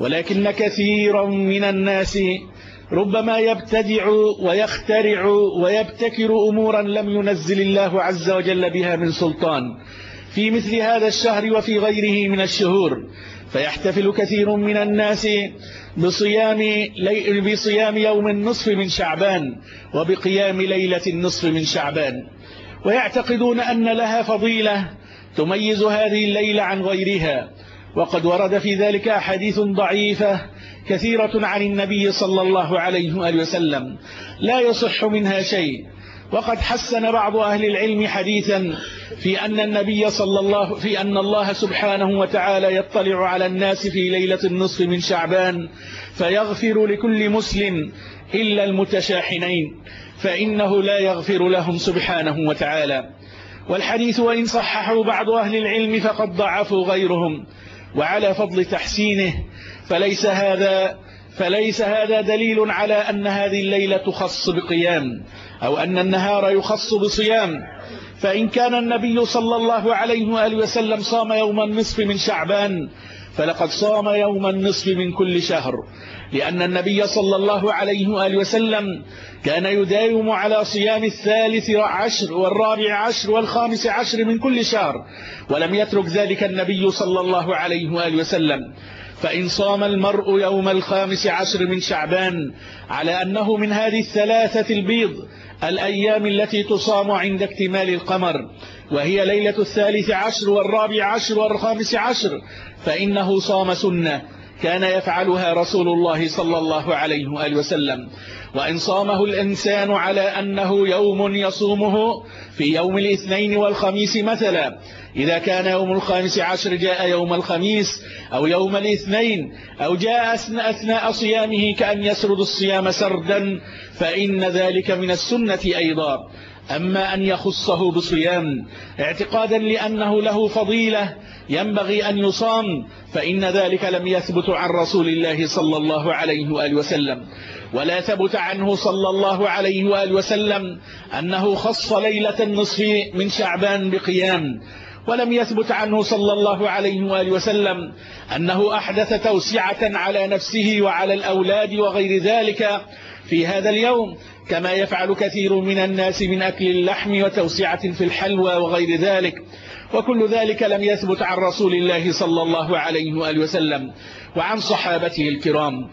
ولكن كثيرا من الناس ربما يبتدع ويخترع ويبتكر أمورا لم ينزل الله عز وجل بها من سلطان. في مثل هذا الشهر وفي غيره من الشهور فيحتفل كثير من الناس بصيام, لي... بصيام يوم النصف من شعبان وبقيام ليلة النصف من شعبان. ويعتقدون أن لها فضيلة تميز هذه الليلة عن غيرها. وقد ورد في ذلك أحاديث ضعيفة كثيرة عن النبي صلى الله عليه وآله وسلم. لا يصح منها شيء. وقد حسن بعض أهل العلم حديثا في أن النبي صلى الله في أن الله سبحانه وتعالى يطلع على الناس في ليلة النصف من شعبان فيغفر لكل مسلم إلا المتشاحنين فإنه لا يغفر لهم سبحانه وتعالى. والحديث وإن صححه بعض أهل العلم فقد ضعفوا غيرهم. وعلى فضل تحسينه فليس هذا فليس هذا دليل على أن هذه الليلة تخص بقيام أو أن النهار يخص بصيام. فإن كان النبي صلى الله عليه وآله وسلم صام يوم النصف من شعبان فلقد صام يوم النصف من كل شهر لأن النبي صلى الله عليه وآله وسلم كان يداوم على صيام الثالث عشر والرابع عشر والخامس عشر من كل شهر ولم يترك ذلك النبي صلى الله عليه وآله وسلم. فإن صام المرء يوم الخامس عشر من شعبان على أنه من هذه الثلاثة البيض الأيام التي تصام عند اكتمال القمر. وهي ليلة الثالث عشر والرابع عشر والخامس عشر. فإنه صام سنة كان يفعلها رسول الله صلى الله عليه وآله وسلم. وإن صامه الإنسان على أنه يوم يصومه في يوم الاثنين والخميس مثلا. إذا كان يوم الخامس عشر جاء يوم الخميس أو يوم الاثنين أو جاء أثناء صيامه كأن يسرد الصيام سردا فإن ذلك من السنة أيضا. أما أن يخصه بصيام اعتقادا لأنه له فضيلة ينبغي أن يصام فإن ذلك لم يثبت عن رسول الله صلى الله عليه وآله وسلم. ولا ثبت عنه صلى الله عليه وآله وسلم أنه خص ليلة النصف من شعبان بقيام. ولم يثبت عنه صلى الله عليه وآله وسلم أنه أحدث توسعة على نفسه وعلى الأولاد وغير ذلك في هذا اليوم كما يفعل كثير من الناس من أكل اللحم وتوسعة في الحلوى وغير ذلك. وكل ذلك لم يثبت عن رسول الله صلى الله عليه وآله وسلم وعن صحابته الكرام.